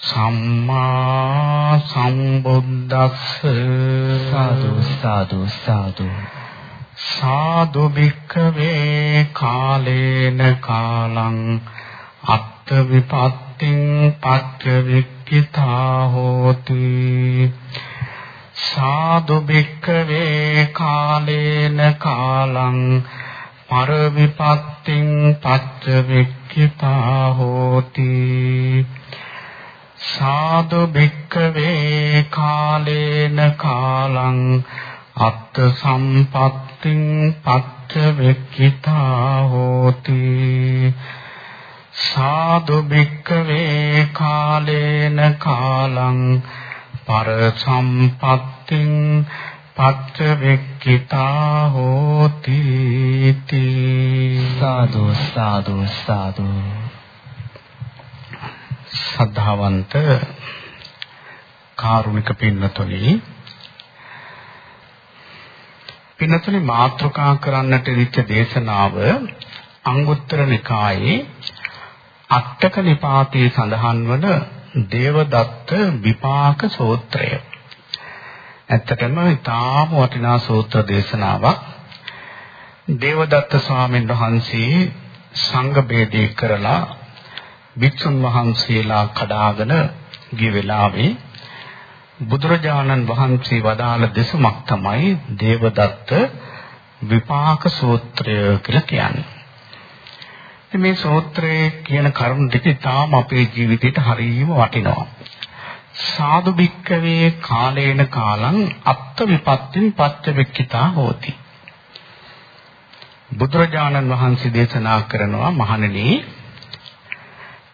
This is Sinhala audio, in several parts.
සම්මා සම්බුද්දස්ස. සාදු සාදු සාදු. සාදු භික්ඛවේ කාලේන කාලං අත්ථ විපත්තිං පච්ච වික්ඛිතා හෝති. සාදු භික්ඛවේ කාලේන කාලං පර විපත්තිං පච්ච වික්ඛිතා හෝති සාදු භික්ඛවේ කාලේන කාලං අත්ථ සම්පත්තිං පච්ච වෙක්කිතා හෝති. සාදු භික්ඛවේ කාලේන කාලං පර සම්පත්තිං පච්ච වෙක්කිතා හෝති. සාදු සාදු සාදු. සද්ධාවන්ත කාරුණික පින්නතුනි පින්නතුනි මාත්‍රකා කරන්නට විච්ච දේශනාව අංගුත්තර නිකායේ අටක නිපාතේ සඳහන් වන දේවදත්ත විපාක සූත්‍රය. ඇත්තටම ඊටාම වටිනා සූත්‍ර දේශනාවක්. දේවදත්ත ස්වාමීන් වහන්සේ සංඝ බේදේ කරලා භික්ෂුන් වහන්සේලා කඩාගෙන ගිය වෙලාවේ බුදුරජාණන් වහන්සේ වදාළ දෙසුමක් තමයි දේවදත්ත විපාක සූත්‍රය කියලා කියන්නේ. මේ සූත්‍රයේ කියන කරුණු ටික තාම අපේ ජීවිතේට හරියම වටිනවා. සාදු භික්කවේ කාලේන කාලං අත්ත විපත්තින් පච්චවෙක්කිතා හෝති. බුදුරජාණන් වහන්සේ දේශනා කරනවා මහණෙනි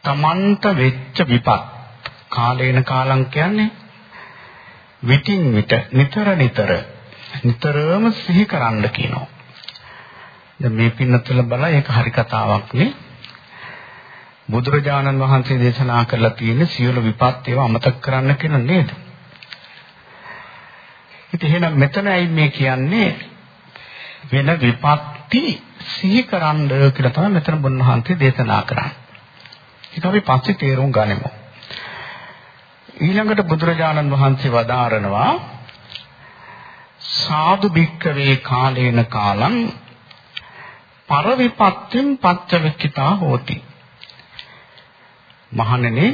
තමන්ට වෙච්ච විපත් කාලේන කාලම් කියන්නේ විටින් විට නිතර නිතර නිතරම සිහි කරන්න කියනවා. දැන් මේ පින්නතුල බලා ඒක හරි කතාවක් නේ. බුදුරජාණන් වහන්සේ දේශනා කරලා තියෙන සියලු විපත් ඒවා අමතක කරන්න කියන නේද? ඉතින් එහෙනම් මෙතනයි මේ කියන්නේ වෙන විපත්ති සිහි කරන්න කියලා තමයි මෙතන බුදුහන්සේ දේශනා කරන්නේ. ඒක අපි පස්සේ තේරුම් ගනිමු. ඊළඟට බුදුරජාණන් වහන්සේ වදාරනවා සාදු භික්කවේ කාලේන කාලං පරවිපත්තින් පච්චවික්කිතා හෝති. මහණෙනි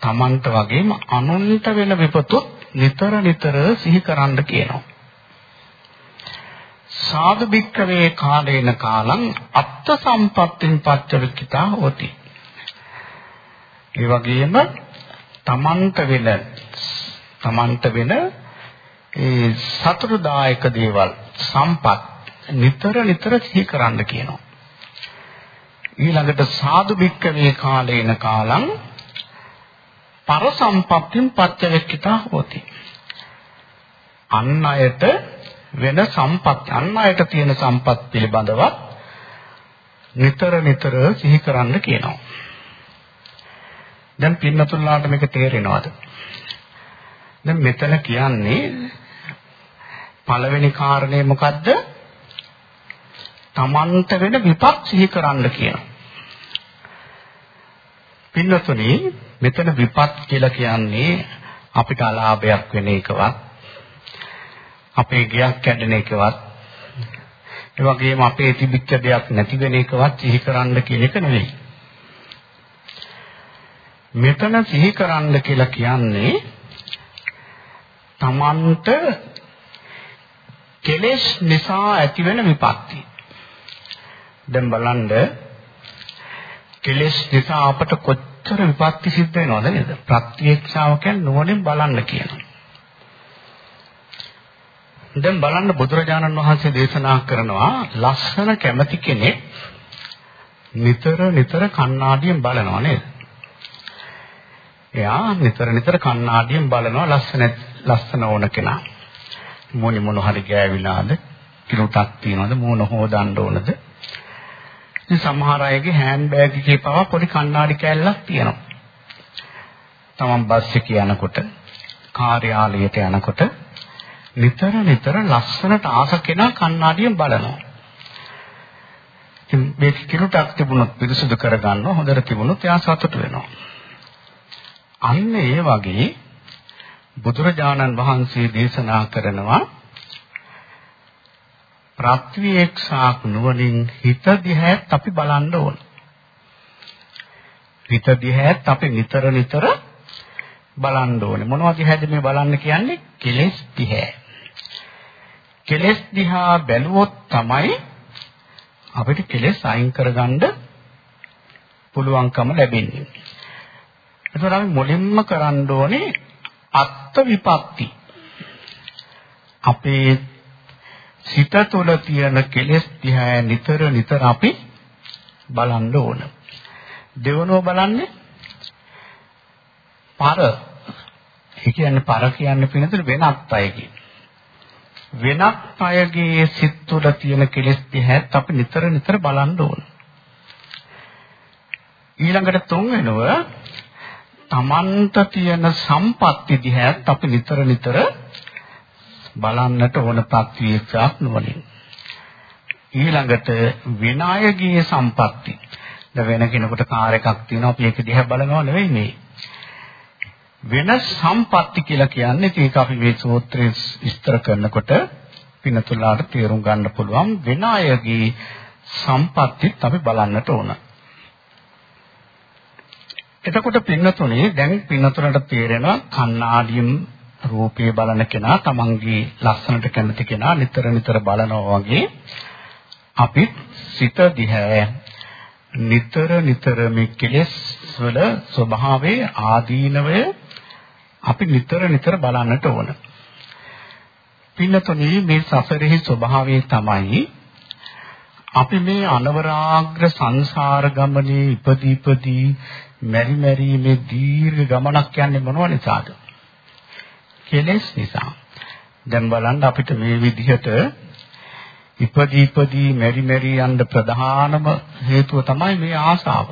තමන්ට වගේම අනුන්ට වෙන විපතුත් නිතර නිතර සිහි කරන්න කියනවා. සාදු භික්කවේ කාලේන කාලං අත්ත සම්පත්තින් පච්චවික්කිතා හෝති. ඒ වගේම තමන්ට වෙන තමන්ට වෙන ඒ සතුටුදායක දේවල් සම්පත් නිතර නිතර සිහි කරන්න කියනවා. ඊළඟට සාදු බික්කවේ කාලේන කාලං පර සම්පත්තින් පච්චවෙක්කිතා හොති. අන් අයට වෙන සම්පත් අන් අයට තියෙන සම්පත් පිළිබඳව නිතර නිතර සිහි කරන්න කියනවා. දැන් පින්නතුල්ලාට මේක තේරෙනවද? දැන් මෙතන කියන්නේ පළවෙනි කාරණේ මොකද්ද? තමන්ට වෙන විපත් සිහි කරන්න කියනවා. පින්නතුනි මෙතන විපත් කියලා කියන්නේ අපිට අලාභයක් වෙන එකවත් අපේ ගයක් කැඩෙන එකවත් ඒ වගේම අපේ තිබිච්ච දෙයක් නැති වෙන එකවත් සිහි කරන්න කියන එක නෙවෙයි. මෙතන සිහි කරන්න කියලා කියන්නේ තමන්ට කෙලෙස් නිසා ඇතිවෙන විපත්ති. දැන් බලන්න කෙලෙස් නිසා අපට කොච්චර විපත්ති සිද්ධ වෙනවද නේද? ප්‍රත්‍යක්ෂාව කියන්නේ නුවණින් බලන්න කියනවා. දැන් බලන්න බුදුරජාණන් වහන්සේ දේශනා කරනවා ලස්සන කැමති කෙනෙක් නිතර නිතර කණ්ණාඩියෙන් බලනවා නේද? එයා නිතර නිතර කණ්ණාඩියෙන් බලනවා ලස්සන ලස්සන ඕන කෙනා. මොනි මොන හරි ගෑවිලාද කිලුටක් තියනවද මොන හොදන්න ඕනද? ඉතින් සමහර අයගේ හෑන්ඩ් බෑග් එකේ පවා පොඩි කණ්ණාඩි කෑල්ලක් තියෙනවා. තමන් බස් එකේ යනකොට කාර්යාලයට යනකොට නිතර නිතර ලස්සනට ආස කෙනා කණ්ණාඩියෙන් බලනවා. ඉතින් මේක කිලුටක් තිබුණොත් පිරිසුදු කරගන්නවා හොඳට තිබුණොත් එයා සතුට වෙනවා. අන්න ඒ වගේ බුදුරජාණන් වහන්සේ දේශනා කරනවා ප්‍රත්‍යක්ෂාක් නුවණින් හිත දිහාත් අපි බලන්න ඕන. හිත දිහාත් අපි නිතර නිතර බලන්න ඕනේ. මොනවද දිහාද මේ බලන්න කියන්නේ? කෙලෙස් දිහා. කෙලෙස් දිහා බැලුවොත් තමයි අපිට කෙලෙස් අයින් කරගන්න පුළුවන්කම ලැබෙන්නේ. ඒතර අපි මුලින්ම කරන්න ඕනේ අත්ත් විපatti. අපේ සිත තුළ තියෙන කෙලෙස් දිහා නිතර නිතර අපි බලන්න ඕන. දෙවනෝ බලන්නේ පර. ඒ කියන්නේ පර කියන්නේ පිනතර වෙනත් අයගේ. වෙනත් අයගේ සිත් තුළ තියෙන කෙලෙස් දිහාත් අපි නිතර නිතර බලන්න ඕන. ඊළඟට තුන්වෙනුව තමන්ට තියෙන සම්පත්ති දිහාත් අපි නිතර නිතර බලන්නට ඕන තත්වයක් නුවණින්. ඊළඟට විනායකීය සම්පatti. දැන් වෙන කෙනෙකුට කාර් එකක් තියෙනවා අපි ඒක දිහා බලනවා නෙවෙයි මේ. වෙන සම්පatti කියලා කියන්නේ ඒක අපි මේ සූත්‍රයේ විස්තර කරනකොට පිනතුලාට තේරුම් ගන්න පුළුවන් විනායකී සම්පත්තිත් අපි බලන්නට ඕන. එතකොට පින්නතුනේ දැන් පින්නතුලට තේරෙනවා කණ්ණාඩියෙන් රූපේ බලන කෙනා තමන්ගේ ලස්සනට කැමති කෙනා නිතර නිතර බලනවා වගේ අපි සිත දිහා නිතර නිතර මේ කෙලෙස් වල ස්වභාවයේ ආදීනවය අපි නිතර නිතර බලන්නට ඕන. පින්නතුනේ මේ සසරෙහි ස්වභාවය තමයි අපි මේ අනවරාග්‍ර සංසාර ගමනේ ඉපදී ඉපදී මෙරි මෙරි මේ දීර්ඝ ගමනක් යන්නේ මොනව නිසාද? කෙලෙස් නිසා. දැන් බලන්න අපිට මේ විදිහට ඉපදී ඉපදී මෙරි මෙරි යන්න ප්‍රධානම හේතුව තමයි මේ ආසාව.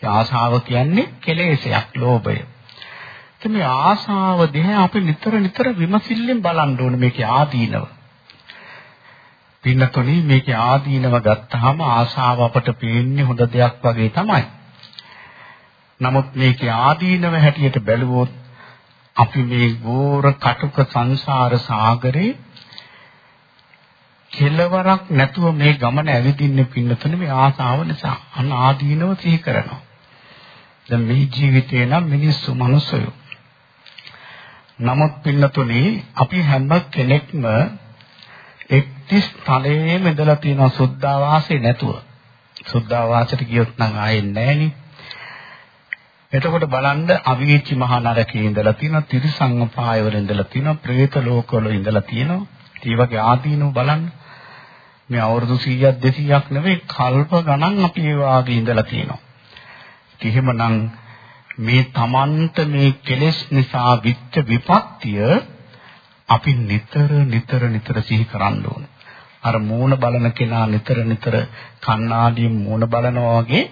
ඒ ආසාව කියන්නේ කෙලෙසයක්, ලෝභය. ඉතින් මේ ආසාව දිහා අපි නිතර නිතර විමසිල්ලෙන් බලන්න ඕනේ මේකේ ආදීනව. පින්නතොනි මේකේ ආදීනව ගත්තාම ආසාව අපට පේන්නේ හොඳ දෙයක් වගේ තමයි. නමුත් මේකේ ආදීනව හැටියට බැලුවොත් අපි මේ ගෝර කටුක සංසාර සාගරේ කෙලවරක් නැතුව මේ ගමන ඇවිදින්නේ පින්නතුනේ මේ ආසාව නිසා. අන්න ආදීනව සිහි කරනවා. දැන් මේ ජීවිතේ නම් මිනිස්සු මනුස්සයෝ. නමුත් පින්නතුනේ අපි හැම කෙනෙක්ම එක්තිස් තලයේම ඉඳලා තියෙන සුද්ධාවාසේ නැතුව. සුද්ධාවාසයට ගියොත් නම් ආයේ නැහෙනේ. එතකොට බලන්න අවීචි මහා නරකයේ ඉඳලා තියෙනවා, තිරිසංග පායවල ඉඳලා තියෙනවා, പ്രേත ලෝකවල ඉඳලා තියෙනවා. ඒ වගේ ආදීනව බලන්න. මේ අවුරුදු 100ක් 200ක් නෙවෙයි කල්ප ගණන් අපි ඒ වාගේ ඉඳලා තියෙනවා. එහෙමනම් මේ Tamanට මේ කෙලෙස් නිසා විච්ච විපත්තිය අපි නිතර නිතර නිතර සිහි කරන්න ඕන. අර මූණ බලන කෙනා නිතර නිතර කණ්ණාඩියෙන් මූණ බලනවා වගේ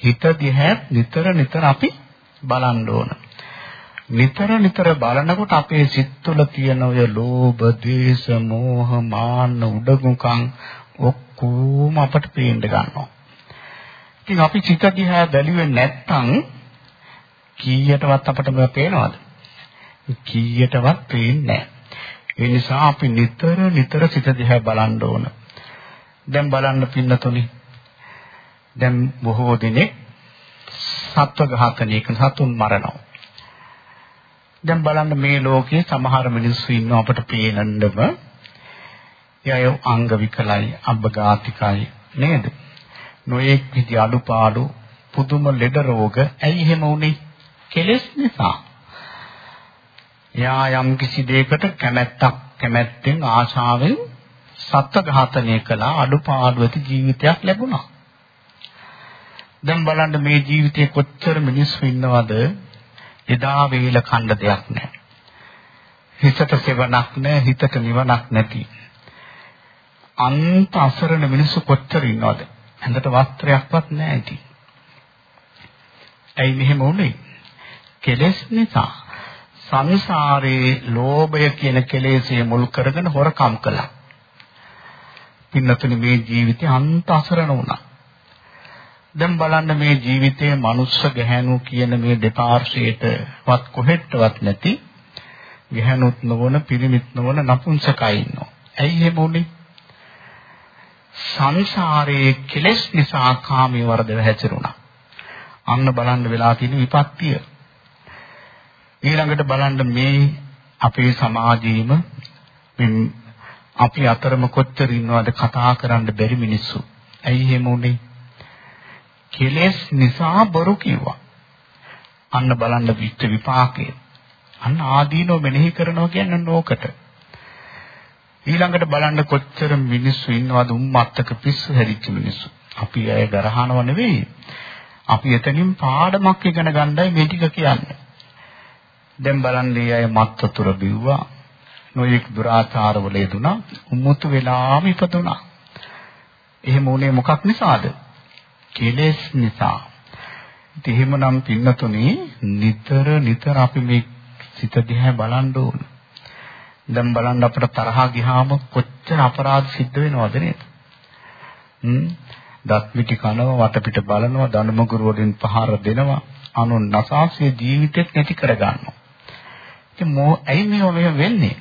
හිත දිහා නිතර නිතර අපි බලන්න ඕන. නිතර නිතර බලනකොට අපේ සිත් තුළ තියෙන ඔය ලෝභ, ද්වේෂ, මෝහ, මාන්න, උඩඟුකම් ඔක්කොම අපට පේන්න ගන්නවා. ඉතින් අපි සිත දිහා බැලුවේ නැත්නම් කීයටවත් අපට මේක පේනවද? කීයටවත් පේන්නේ නැහැ. ඒ නිසා අපි නිතර නිතර සිත දිහා බලන්න ඕන. දැන් බලන්න පින්නතුනි දැන් බොහෝ දෙනෙක් සත්ව ඝාතනයක සතුන් මරනවා. දැන් බලන්න මේ ලෝකේ සමහර මිනිස්සු ඉන්නවා අපට පේනන්නම එයෝ අංග විකලයි අබ්බඝාතිකයි නේද? නොයෙක් විදි අඩුපාඩු පුදුම ලෙඩ රෝග ඇයි එහෙම වුනේ? කෙලෙස් නිසා. එයා යම් කිසි දෙයකට කැමැත්තක් කැමැත්තෙන් ආශාවෙන් සත්ව ඝාතනය කළා අඩුපාඩු ඇති ජීවිතයක් ලැබුණා. දැන් බලන්න මේ ජීවිතේ කොච්චර මිනිස්සු ඉන්නවද එදා වේල කණ්ඩ දෙයක් නැහැ. හිතට සෙවණක් නැහැ, හිතට නිවනක් නැති. අන්ත අසරණ මිනිස්සු කොච්චර ඉන්නවද? ඇඳට වස්ත්‍රයක්වත් නැහැ ඉතින්. ඇයි මෙහෙම වුනේ? කෙලෙස් නිසා. සංසාරේ ලෝභය කියන කෙලෙසේ මුල් කරගෙන හොරකම් කළා. පින්නතුනි මේ ජීවිතේ අන්ත අසරණ වුණා. දැන් බලන්න මේ ජීවිතයේ මනුස්ස ගැහැණු කියන මේ දෙපාර්ශ්වයටවත් කොහෙටවත් නැති ගැහැණුත් නොවන පිරිමිත් නොවන නපුංසකයි ඉන්නවා. ඇයි එහෙම වුනේ? සංසාරයේ කෙලෙස් නිසා කාමයේ වර්ධව හැසිරුණා. අන්න බලන්න වෙලා තියෙන විපත්තිය. ඊළඟට බලන්න මේ අපේ සමාජයේම අපි අතරම කොච්චර ඉන්නවද කතා කරන්න බැරි මිනිස්සු. ඇයි එහෙම උනේ? කෙලෙස් නිසා බොරු කිව්වා. අන්න බලන්න විච්ච විපාකය. අන්න ආදීනෝ මෙනෙහි කරනවා කියන්නේ නෝකට. ඊළඟට බලන්න කොච්චර මිනිස්සු ඉන්නවද උම්මත්තක පිස්සු හැදිච්ච මිනිස්සු. අපි අය ගරහනව නෙවෙයි. අපි එතනින් පාඩමක් ඉගෙන ගන්නයි මේ ටික කියන්නේ. දැන් බලන්න මේ අය මත් වතුර බිව්වා. නොයෙක් දුරාචාරවල යෙදුනා. උමුතු වෙලාම ඉපදුනා. එහෙම උනේ මොකක් නිසාද? කෙලෙස් නිසා. ඉතින් එහෙමනම් පින්නතුනි නිතර නිතර අපි මේ සිත දිහා බලන්න ඕන. දැන් බලන්න අපිට තරහා ගියාම කොච්චර අපරාධ සිද්ධ වෙනවද නේද? හ්ම් දත් මිටි කනවා වටපිට බලනවා දනුමගුරු වලින් පහර දෙනවා අනුන් නසාසිය ජීවිතෙත් නැති කරගන්නවා. ඉතින් මෝ ඇයි මේව මෙහෙම වෙන්නේ?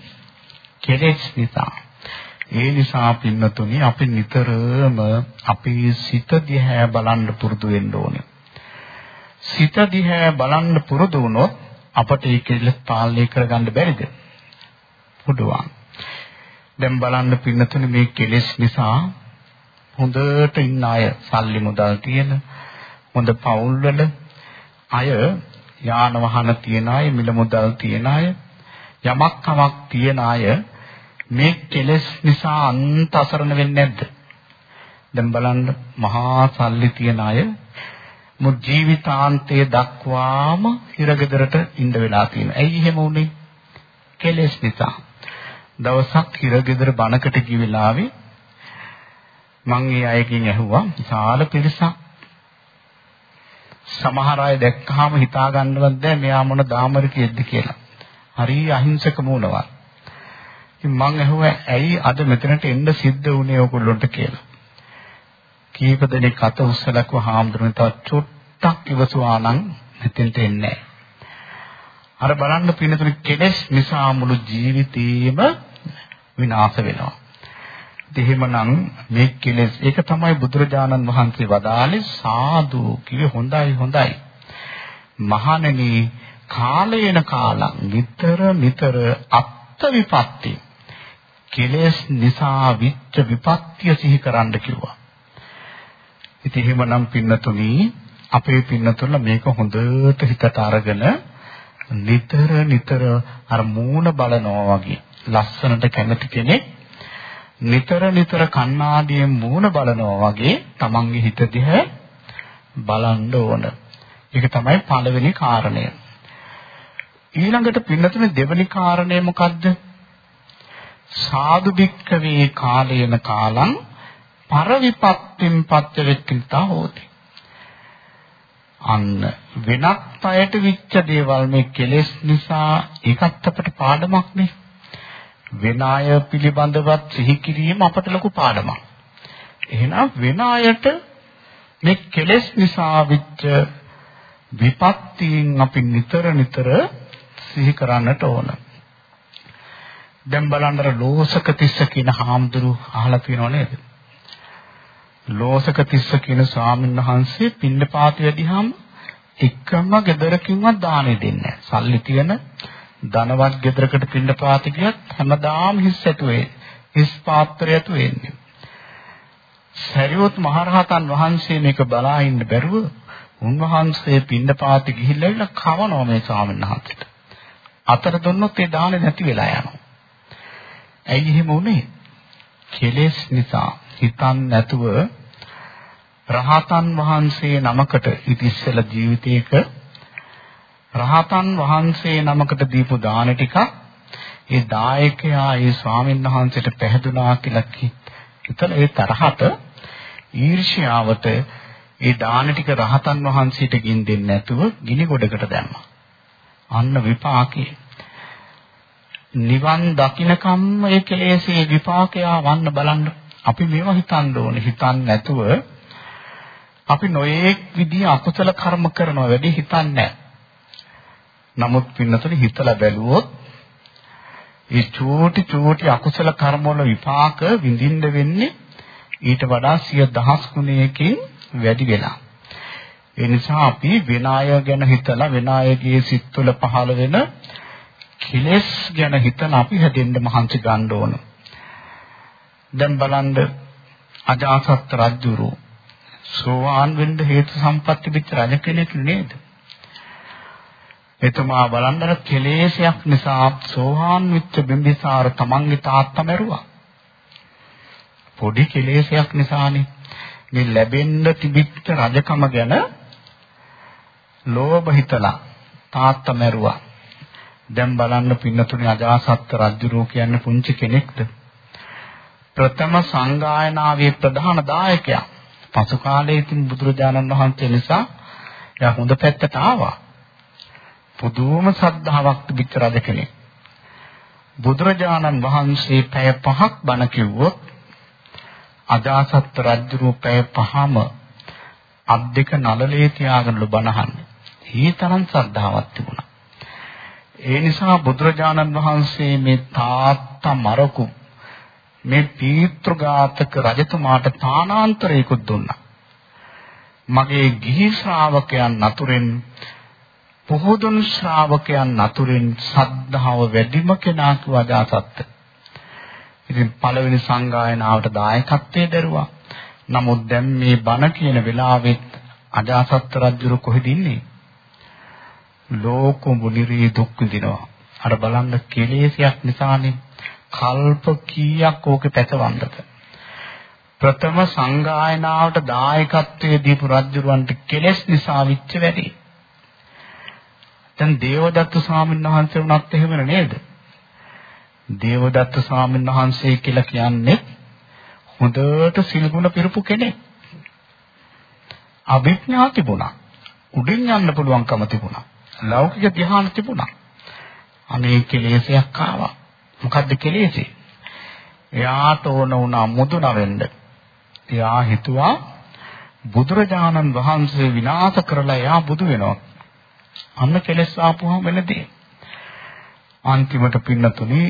කෙලෙස් නිසා. ඒ නිසා පින්නතුනි අපි නිතරම අපේ සිත දිහා බලන්න පුරුදු වෙන්න ඕනේ. සිත දිහා බලන්න පුරුදු වුණොත් අපට ඒ කෙලෙස් පාලනය කරගන්න බැරිද? පුළුවන්. දැන් බලන්න පින්නතුනි මේ කෙලෙස් නිසා හොඳට ඉන්න අය සල්ලි මුදල් තියෙන හොඳ පවුල්වල අය යාන වාහන තියන අය මිල මුදල් තියන අය යමක් කමක් තියන අය මේ කෙලෙස් නිසා අන්ත අසරණ වෙන්නේ නැද්ද? දැන් බලන්න මහා සල්ලි තියන අය මු ජීවිතාන්තයේ දක්වාම හිරගෙදරට ඉඳ වෙලා තියෙනවා. ඇයි එහෙම වුනේ? කෙලෙස් නිසා. දවසක් හිරගෙදර බණකට ගිය වෙලාවේ මං ඒ අයගෙන් ඇහුවා විශාල පිරිසක් සමහර අය දැක්කහම හිතා ගන්නවත් බෑ මෙයා මොන දාමරිකයෙක්ද කියලා. හරි අහිංසක මූණවත්. ඉතින් මං ඇහුවා ඇයි අද මෙතනට එන්න සිද්ධ වුණේ ඔයගොල්ලන්ට කියලා. කීප දෙනෙක් අත උස්සලක්ව හාමුදුරනේ තව චුට්ටක් ඉවසුවා නම් මෙතෙන්ට එන්නේ අර බලන්න පින්නතුනේ කෙලෙස් නිසා මුළු ජීවිතේම විනාශ වෙනවා. එහෙමනම් මේ කෙලෙස් ඒක තමයි බුදුරජාණන් වහන්සේ වදාළේ සාදු කිව්වේ හොඳයි හොඳයි. මහණෙනි කාලේන කාලං නිතර නිතර අත්ත විපත්ති කෙලෙස් නිසා විච්ච විපත්‍ය සිහි කරන්න කිව්වා. ඉතින් එහෙමනම් පින්නතුනි අපේ පින්නතුල මේක හොඳට හිතට අරගෙන නිතර නිතර අර මූණ බලනවා වගේ ලස්සනට කැමති කෙනෙක් නිතර නිතර කණ්ණාඩියෙන් මූණ බලනවා වගේ තමන්ගේ හිත දිහා බලන්න ඕන. ඒක තමයි පළවෙනි කාරණය. ඊළඟට පින්නතුනේ දෙවෙනි කාරණය මොකද්ද? සාදු බික්කවේ කාලේන කාලං පරවිපත්තින් පත්‍ය වෙක්කිතා හෝති. අන්න වෙනත් අයට විච්ච දේවල් මේ කෙලෙස් නිසා ඒකත් අපට පාඩමක් නේ. වෙන අය පිළිබඳවත් සිහි කිරීම අපට ලොකු පාඩමක්. එහෙනම් වෙන අයට මේ කෙලෙස් නිසා විච්ච විපත්තියෙන් අපි නිතර නිතර සිහි කරන්නට ඕන. දැන් බලන්න අර ලෝසක තිස්ස කියන හාමුදුරු අහලා තියෙනව නේද? ලෝසක තිස්ස කියන ස්වාමීන් වහන්සේ පින්නපාත වැඩිහම එකම ගෙදරකින්වත් දානෙ දෙන්නේ නැහැ. සල්ලි තියෙන ධනවත් ගෙදරකට පින්නපාත ගියත් හැමදාම හිස් ඇතුවේ හිස් පාත්‍රයතු වෙන්නේ. සරියොත් මහරහතන් වහන්සේ මේක බලා ඉන්න බැරුව උන්වහන්සේ පින්නපාත ගිහිල්ලා කවනවා මේ ස්වාමීන් වහන්සේට. අතර දුන්නොත් ඒ දානේ නැති වෙලා යනවා. ඇයි එහෙම වුනේ? කෙලෙස් නිසා හිතන් නැතුව රහතන් වහන්සේ නමකට ඉතිස්සල ජීවිතයක රහතන් වහන්සේ නමකට දීපු දාන ටික ඒ දායකයා ඒ ස්වාමීන් වහන්සේට පැහැදුනා කියලා හිතලා ඒ තරහට ඊර්ෂ්‍යාවට ඒ දාන ටික රහතන් වහන්සේට ගින් දෙන්නේ නැතුව ගිනි ගොඩකට දැම්මා. අන්න විපාකේ. නිවන් දකින්නකම්ම ඒ කෙලෙසේ විපාකය වන්න බලන්න. අපි මේවා හිතන්න ඕනේ. හිතන්නේ නැතුව අපි නොයේක් විදිහ අකුසල කර්ම කරනවා වැඩි හිතන්නේ නමුත් පින්නතොට හිතලා බැලුවොත් ඒ චූටි චූටි අකුසල කර්ම වල විපාක විඳින්න වෙන්නේ ඊට වඩා සිය දහස් ගුණයකින් වැඩි වෙලා. ඒ නිසා අපි වෙන අය ගැන හිතලා වෙන අයගේ සිත් තුළ පහළ වෙන කෙලෙස් ගැන හිතලා අපි හැදෙන්න මහන්සි ගන්න ඕන. දැන් බලන්න අජාසත් රජුරු සෝවාන් වෙන්න හේතු සම්පatti පිට රජ කෙනෙක් නේද? එතුමා බලන්න කෙලෙසයක් නිසා සෝවාන් වෙච්ච බිම්බිසාර තමන්ගේ තාත්තා මැරුවා. පොඩි කෙලෙසයක් නිසානේ මේ ලැබෙන්න තිබිච්ච රජකම ගැන ලෝභ හිතලා තාත්තා මැරුවා. දැන් බලන්න පින්නතුනේ අජාසත් රජුරෝ කියන්නේ පුංචි කෙනෙක්ද? ප්‍රථම සංගායනාවේ ප්‍රධාන දායකයා. පසු කාලයේ ඉතින් බුදුරජාණන් වහන්සේ නිසා එයා හොඳ පැත්තට ආවා. පුදුම ශ්‍රද්ධාවක් තිබිච්ච රජ කෙනෙක්. බුදුරජාණන් වහන්සේ පැය පහක් බණ කිව්වොත් අජාසත් රජුරු පැය පහම අත් දෙක නලලේ තියාගෙන බණහන්නේ. ඊතරම් ශ්‍රද්ධාවක් තිබුණා. ඒ නිසා බුදුරජාණන් වහන්සේ මේ තාත්තා මරකු මේ පීත්‍රඝාතක රජතුමාට තානාන්තරයකුත් දුන්නා. මගේ ගිහි ශ්‍රාවකයන් අතුරෙන් පොහොදුන් ශ්‍රාවකයන් අතුරෙන් සද්ධාව වැඩිම කෙනා කිව්වා ඉතින් පළවෙනි සංගායනාවට දායකත්වයේ දරුවා. නමුත් දැන් මේ බණ කියන වෙලාවෙත් අජාසත් රජුරු කොහෙද ඉන්නේ? ලෝක මුනිරී දුක් විඳිනවා. අර බලන්න කෙලෙසයක් නිසානේ කල්ප කීයක් ඕකේ පැතවන්නද? ප්‍රථම සංගායනාවට දායකත්වයේ දීපු රජුරවන්ට කෙලෙස් නිසා විච්ච වැඩි. දැන් දේවදත්ත ස්වාමීන් වහන්සේ වුණත් එහෙම නේද? දේවදත්ත ස්වාමීන් වහන්සේ කියලා කියන්නේ හොඳට සිල්ගුණ පිරපු කෙනෙක්. අභිඥා තිබුණා. උඩින් යන්න පුළුවන්කම තිබුණා. ලෞකික ධ්‍යාන තිබුණා. අනේ කෙලෙසයක් ආවා. මොකද්ද කෙලෙසේ? එයාට ඕන වුණා මුදුන වෙන්න. එයා හිතුවා බුදුරජාණන් වහන්සේ විනාශ කරලා එයා බුදු වෙනවා. අන්න කෙලස් ආපුවම වෙනදී. අන්තිමට පින්නතුනේ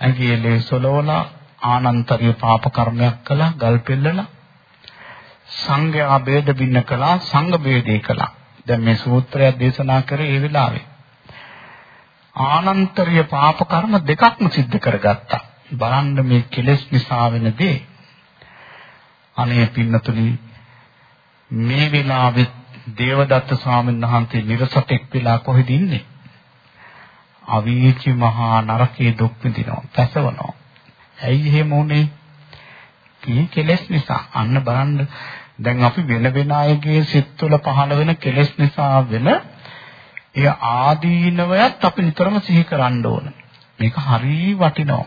ඇගේ ලේ සොලවලා ආනන්තරිය පාප කර්මයක් කළා, ගල් පෙල්ලලා සංඝයා ભેද බින්න කළා, සංඝ ભેදේ කළා. දැන් මේ සූත්‍රය දේශනා කරේ ඒ වෙලාවේ. ආනන්තරිය පාප කර්ම දෙකක්ම සිද්ධ කරගත්තා. බලන්න මේ කෙලෙස් නිසා වෙන දේ. අනේ පින්නතුනි මේ වෙලාවෙත් දේවදත්ත ස්වාමීන් වහන්සේ නිරසතෙක් වෙලා කොහෙද ඉන්නේ? අවීචි මහා නරකයේ දුක් විඳිනවා, පැසවනවා. ඇයි එහෙම උනේ? කී කෙලෙස් නිසා. අන්න බලන්න දැන් අපි වෙන වෙන අයගේ සිත් තුළ පහළ වෙන කෙලෙස් නිසා වෙන ඒ ආදීනවයත් අපි නිතරම සිහි කරන්න ඕන. මේක හරිය වටිනවා.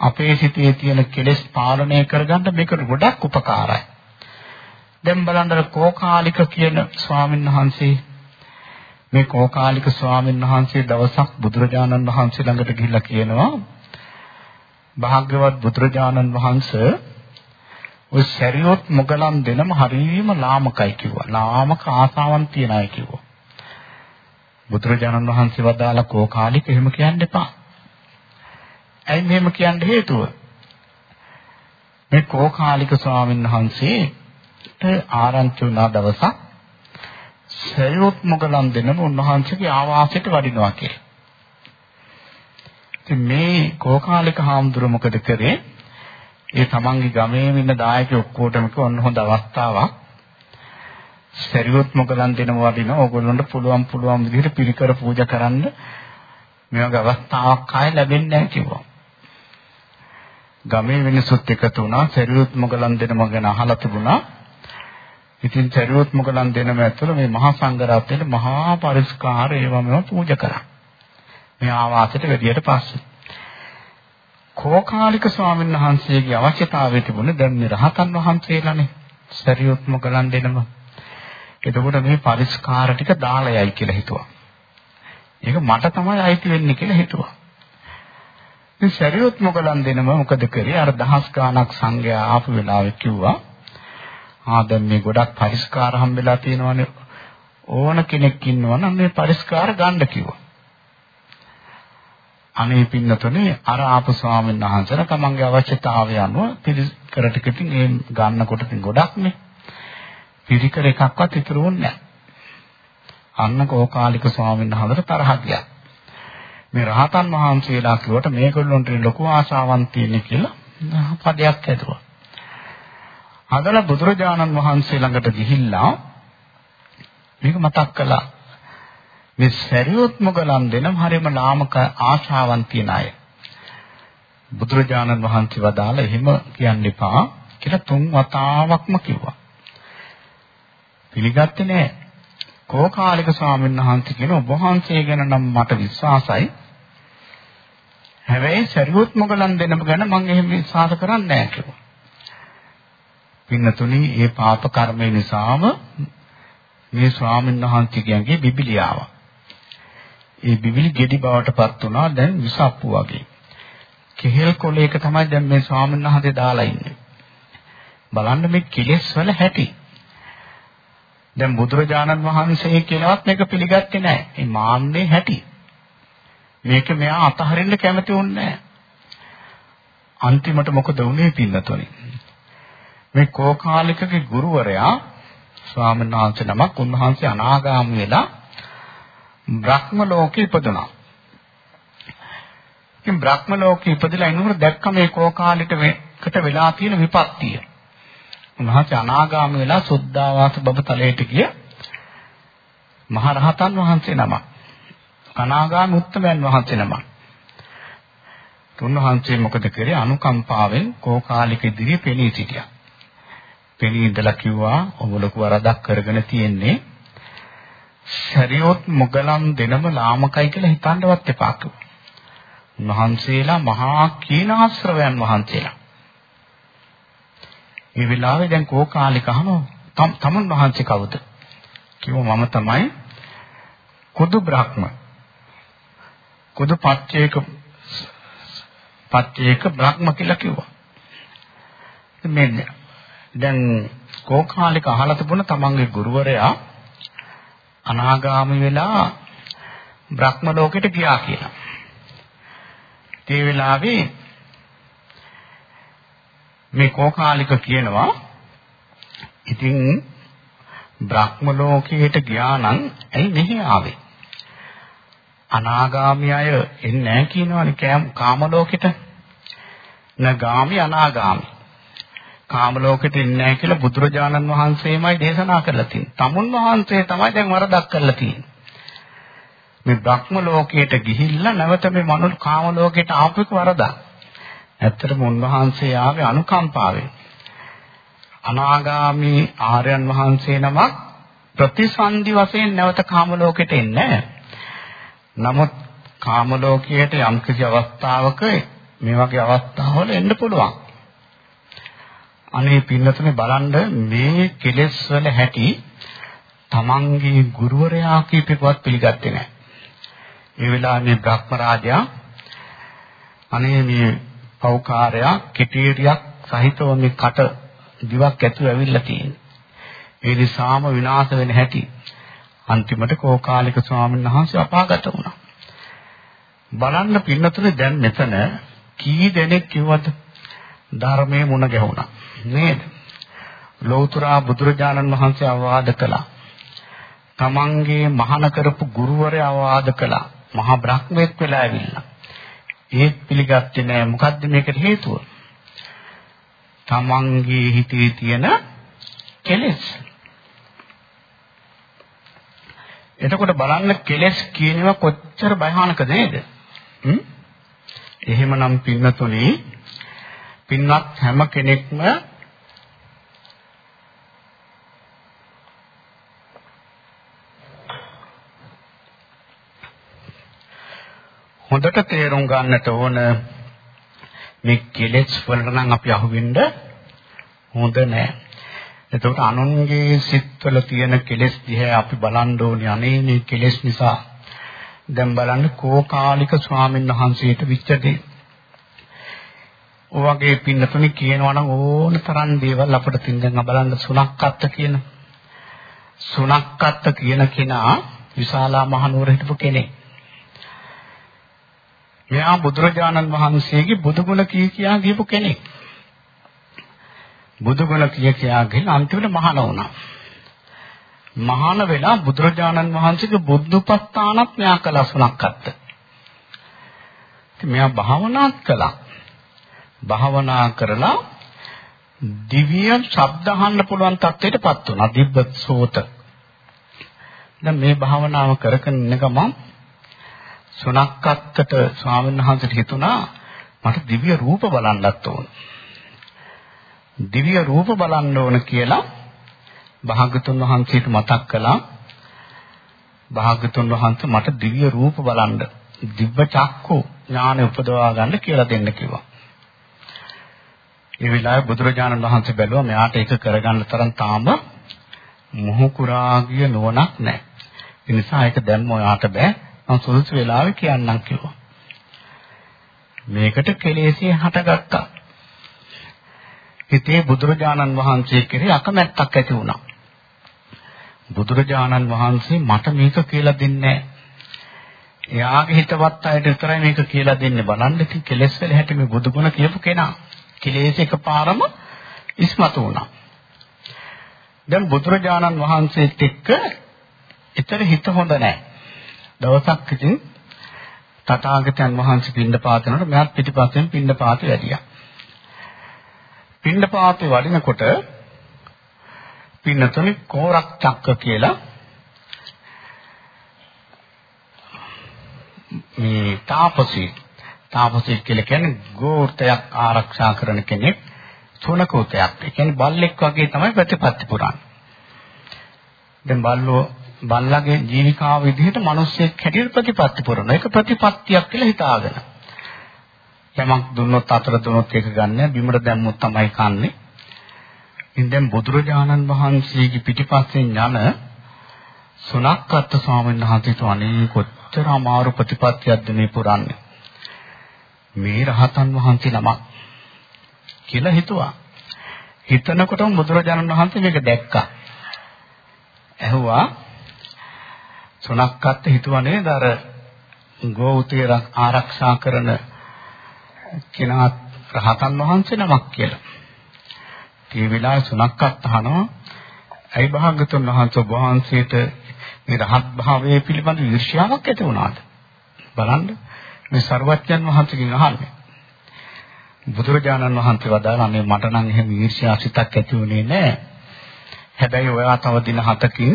අපේ සිතේ තියෙන කෙලෙස් පාලනය කරගන්න මේක ගොඩක් උපකාරයි. දැන් බලන්න කෝකාලික කියන ස්වාමීන් වහන්සේ මේ කෝකාලික ස්වාමීන් වහන්සේ දවසක් බුදුරජාණන් වහන්සේ ළඟට ගිහිල්ලා කියනවා භාග්‍යවත් බුදුරජාණන් වහන්සේ ඔය සැරියොත් මොගලන් දෙනම හරීම ලාමකයි කිව්වා. ලාමක ආසාවන් තියන අය කිව්වා. බුදුරජාණන් වහන්සේ වදාලා කෝකාලික එහෙම කියන්න එපා. ඇයි මෙහෙම කියන්න හේතුව? මේ කෝකාලික ස්වාමීන් වහන්සේට ආරංචි වුණා දවසක් සරියොත් මොගලන් දෙනම උන්වහන්සේගේ ආවාසයට වඩිනවා කියලා. ඉතින් මේ කෝකාලික හාමුදුරුව මොකද කරේ? ඒ තමන්ගේ ගමේ ඉන්න දායක ඔක්කොටම කොන්න හොඳ අවස්ථාවක්. සරියොත් මොගලන් දෙනම වඩිනවා. ඕගොල්ලන්ට පුළුවන් පුළුවන් විදිහට පිරිකර පූජා කරන්න මේ වගේ අවස්ථාවක් ආයෙ ලැබෙන්නේ නැහැ කිව්වා. ගමේ මිනිස්සුත් එකතු වුණා. සරියොත් මොගලන් දෙනම ගැන අහලා තිබුණා. ඉතින් චරියොත් මොකලන් දෙනම ඇතුළ මේ මහා සංඝරත්නයේ මහා පරිස්කාර ඒවමව පූජා කරා. මේ ආවාසයට වැඩියට පස්සේ. කෝකාලික ස්වාමීන් වහන්සේගේ අවශ්‍යතාවය තිබුණේ දැන් මේ රහතන් වහන්සේලානේ. චරියොත් මොකලන් දෙනම. එතකොට මේ පරිස්කාර ටික දාලයයි කියලා හිතුවා. ඒක මට තමයි අයිති වෙන්නේ කියලා හිතුවා. ඉතින් ශරීරොත් මොකලන් දෙනම මොකද කරේ? අර දහස් ගාණක් සංඝයා ආපු වෙලාවෙ කිව්වා ආ දැන් මේ ගොඩක් පරිස්කාර හම්බෙලා තියෙනවනේ ඕන කෙනෙක් ඉන්නවා නම් මේ පරිස්කාර ගන්න කිව්වා. අනේ පින්නතුනේ අර ආපු ස්වාමීන් වහන්සේලා තමන්ගේ අවශ්‍යතාවය අනුව පිළිකර ටිකකින් ඒ ගන්නකොට තින් ගොඩක්නේ. පිළිකර එකක්වත් ඉතුරු වුණේ නැහැ. අන්න කෝකාලික ස්වාමීන් වහන්සේට තරහ ගියා. මේ රහතන් වහන්සේලා කිව්වට මේගොල්ලොන්ට ලොකු ආශාවක් තියෙන කියලා පදයක් ඇදුවා. හදලා බුදුරජාණන් වහන්සේ ළඟට ගිහිල්ලා මේක මතක් කළා. මේ සරියොත් මොගලන් දෙනම් හරියම නාමක ආශාවන් තියන අය. බුදුරජාණන් වහන්සේ වදාලා එහෙම කියන්න එපා කියලා තුන් වතාවක්ම කිව්වා. පිළිගත්තේ නෑ. කෝකාලික ස්වාමීන් වහන්සේ කියන ඔබ වහන්සේ ගැන නම් මට විශ්වාසයි. හැබැයි සරියොත් මොගලන් දෙනම ගැන මම එහෙම විශ්වාස කරන්නේ නෑ කිව්වා. පින්නතුනි ඒ පාප කර්මය නිසාම මේ ස්වාමීන් වහන්සේගේ බිබිලියාව. ඒ බිබිලි ගෙඩි බවට පත් වුණා දැන් විසප්පු වගේ. කෙහෙල් කොලයක තමයි දැන් මේ ස්වාමීන් වහන්සේ දාලා ඉන්නේ. බලන්න මේ කෙලෙස් වල හැටි. දැන් බුදුරජාණන් වහන්සේ කියලාවත් මේක පිළිගත්තේ නැහැ. මේ මාන්නේ හැටි. මේක මෙයා අතහරින්න කැමති වුණේ නැහැ. අන්තිමට මොකද වුනේ පින්නතොනේ? මේ කෝකාලිකගේ ගුරුවරයා ස්වාමීන් වහන්සේ නමක් උන්වහන්සේ අනාගාමී වෙලා බ්‍රහ්ම ලෝකේ ඉපදුනා. ඉතින් බ්‍රහ්ම ලෝකේ ඉපදලා ඉන්නකොට දැක්ක මේ කෝකාලිකට වෙලා තියෙන විපත්තිය. උන්වහන්සේ අනාගාමී වෙලා සුද්ධාවාස බබතලයට ගිය මහරහතන් වහන්සේ නමක්. අනාගාමී උත්තමයන් වහන්සේ නමක්. උන්වහන්සේ මොකද කරේ අනුකම්පාවෙන් කෝකාලික ඉදිරියේ පෙනී සිටියා. පෙනී ඉඳලා කිව්වා ඔබ ලොකු වරදක් කරගෙන තියෙන්නේ. ශරියොත් මොගලන් දෙනම ලාමකයි කියලා හිතන්නවත් එපා කිව්වා. උන්වහන්සේලා මහා කීනාශ්‍රවයන් වහන්සේලා. මේ වෙලාවේ දැන් කෝකාලික අහනවා තමන් වහන්සේ කවුද? කිව්වා මම තමයි කුදු බ්‍රහ්ම. කුදු පච්චේක පච්චේක බ්‍රහ්ම කියලා කිව්වා. මේ දැන් කෝකාලික අහලා තිබුණ තමන්ගේ ගුරුවරයා අනාගාමී වෙලා බ්‍රහ්ම ලෝකෙට ගියා කියලා. ඒ වෙලාවේ මේ කෝකාලික කියනවා ඉතින් බ්‍රහ්ම ලෝකයට ගියා නම් ඇයි මෙහි ආවේ? අනාගාමී අය එන්නේ නැහැ කියනවනේ කාම ලෝකෙට. නගාමි අනාගාමි. කාම ලෝකෙට ඉන්නේ නැහැ කියලා බුදුරජාණන් වහන්සේමයි දේශනා කරලා තියෙන්නේ. තමුන් වහන්සේ තමයි දැන් වරදක් කරලා තියෙන්නේ. මේ බ්‍රහ්ම ලෝකයට ගිහිල්ලා නැවත මේ මනුස්ස කාම ලෝකයට ආපු එක වරදක්. ඇත්තටම උන්වහන්සේ ආවේ අනුකම්පාවෙන්. අනාගාමී ආර්යයන් වහන්සේ නමක් ප්‍රතිසන්දි වශයෙන් නැවත කාම ලෝකෙට එන්නේ නමුත් කාම ලෝකයට යම්කිසි අවස්ථාවක මේ වගේ අවස්ථාවල එන්න පුළුවන්. අනේ පින්නතුනේ බලන්න මේ කෙලෙස් වල හැටි තමන්ගේ ගුරුවරයා කීපෙකවත් පිළිගත්තේ නැහැ. ඒ වෙලාවේ මේ බ්‍රහ්ම රාජයා අනේ මේ පෞකාරයා කෙටිරියක් සහිතව මේ කට දිවක් ඇතුව ඇවිල්ලා තියෙනවා. ඒ නිසාම විනාශ වෙන හැටි අන්තිමට කෝකාලික ස්වාමීන් වහන්සේ අපාගත වුණා. බලන්න පින්නතුනේ දැන් මෙතන කී දෙනෙක් කිව්වද ධර්මයේ මුණ ගැහුණා. නේද? ලෞතර බුදුරජාණන් වහන්සේ අවවාද කළා. තමන්ගේ මහාන කරපු ගුරුවරයා අවවාද කළා. මහා බ්‍රහ්මෙක් වෙලා ඇවිල්ලා. ඒත් පිළිගත්තේ නෑ. මොකද්ද මේකට හේතුව? තමන්ගේ හිතේ තියෙන කෙලෙස්. එතකොට බලන්න කෙලෙස් කියනවා කොච්චර භයානකද නේද? හ්ම්? එහෙමනම් පින්නතුනේ පින්වත් හැම කෙනෙක්ම හොඳට තේරුම් ගන්නට ඕන මේ කෙලෙස් වලට නම් අපි අහුවෙන්න හොඳ නෑ. එතකොට අනුන්ගේ සිත්වල තියෙන කෙලෙස් දිහා අපි බලන්න ඕනේ අනේ මේ කෙලෙස් නිසා. දැන් බලන්න කෝකාලික ස්වාමීන් වහන්සේට විච්ච දේ. ඔයගේ පින්නතුනි කියනවා නම් ඕන තරම් දේවල් අපිට තින්දන් බලන්න සුණක්කත්ත කියන සුණක්කත්ත කියන කෙනා විශාලා මහනුවර හිටපු කෙනෙක්. මෙයා බුදුරජාණන් වහන්සේගේ බුදුගුණ කී කියා කියපු කෙනෙක්. බුදුගුණ කිය කියා ගිහින් අන්තිමට මහාන වුණා. මහාන වෙලා බුදුරජාණන් වහන්සේගේ බුද්ධපත්තානත් මෙයා කළා සුණක්කත්ත. ඉතින් මෙයා භාවනාත් කළා. භාවනා කරලා දිව්‍ය ශබ්ද අහන්න පුළුවන් තත්ත්වයටපත් වුණා. දිබ්බ සෝත. දැන් මේ භාවනාව කරගෙන ඉන්න ගමන් සුණක්කත්තට ස්වාමීන් වහන්සේට හිතුණා මට දිව්‍ය රූප බලන්නත් ඕන. දිව්‍ය රූප බලන්න ඕන කියලා භාගතුන් වහන්සේට මතක් කළා. භාගතුන් වහන්සේ මට දිව්‍ය රූප බලන්න දිව්‍ය චක්කු ඥානෙ උපදවා ගන්න කියලා දෙන්න කිව්වා. ඒ වෙලාවේ බුදුරජාණන් වහන්සේ බැලුවා මෙයාට ඒක කරගන්න තරම් තාම මොහුකුරාගිය නුවණක් නැහැ. ඒ නිසා ඒක දැම්ම ඔයාට බෑ. මම සුදුසු වෙලාවෙ කියන්නම් කිව්වා. මේකට කෙලෙසිය හටගත්තා. හිතේ බුදුරජාණන් වහන්සේ කෙරෙහි අකමැත්තක් ඇති වුණා. බුදුරජාණන් වහන්සේ මට මේක කියලා දෙන්නේ එයාගේ හිතවත් අයට විතරයි මේක කියලා දෙන්නේ. බලන්න ඉතින් කෙලෙස් වල හැටි මේ බුදුගුණ කියපු කෙනා. කෙලෙස් එකපාරම ඉස්මතු වුණා. දැන් බුදුරජාණන් වහන්සේත් එක්ක ඊතර හිත හොඳ නැහැ. දවසක් ඉතින් තථාගතයන් වහන්සේ පින්ඩපාත යනකොට මෙයාත් පිටිපස්සෙන් පින්ඩපාත වැඩියා. පින්ඩපාතේ වඩිනකොට පින්නතුනි කෝරක් චක්ක කියලා මේ තාපසී තාපසී කියලා කියන්නේ ගෝත්‍රයක් ආරක්ෂා කරන කෙනෙක් තුනකෝතයක්. ඒ කියන්නේ බල්ලෙක් වගේ තමයි ප්‍රතිපත්ති පුරන්නේ. දැන් බල්ලෝ බල්ලගේ ජීවිකාව විදිහට මිනිස්සෙක් හැටියට ප්‍රතිපත්ති පුරන එක ප්‍රතිපත්තියක් කියලා හිතාගෙන. යමක් දුන්නොත් අතර දුන්නොත් ඒක ගන්න බිමට දැම්මොත් තමයි කන්නේ. ඉතින් දැන් බුදුරජාණන් වහන්සේගේ පිටිපස්සෙන් යන සුණක්කත් ස්වාමීන් වහන්සේට අනේ කොච්චර අමාරු ප්‍රතිපත්තියක්ද මේ පුරන්නේ. මේ රහතන් වහන්සේ නමක් කියලා හිතුවා. හිතනකොටම බුදුරජාණන් වහන්සේ මේක දැක්කා. ඇහුවා සුණක්කත් හිතුවා නේද අර ගෝඋතේ ආරක්ෂා කරන කෙනා රහතන් වහන්සේ නමක් කියලා. ඒ වෙලාවේ සුණක්කත් අහනවා ඇයි භාගතුන් වහන්සේ වහන්සේට මේ රහත් භාවයේ පිළිබඳ ඊර්ෂ්‍යාවක් ඇති වුණාද? බලන්න මේ ਸਰවඥන් වහන්සේගෙන් අහන්නේ. බුදුරජාණන් වහන්සේ වදාළා මේ මට නම් එහෙම ඊර්ෂ්‍යා සිතක් ඇති වුණේ නැහැ. හැබැයි ඔයා තව දින හතකින්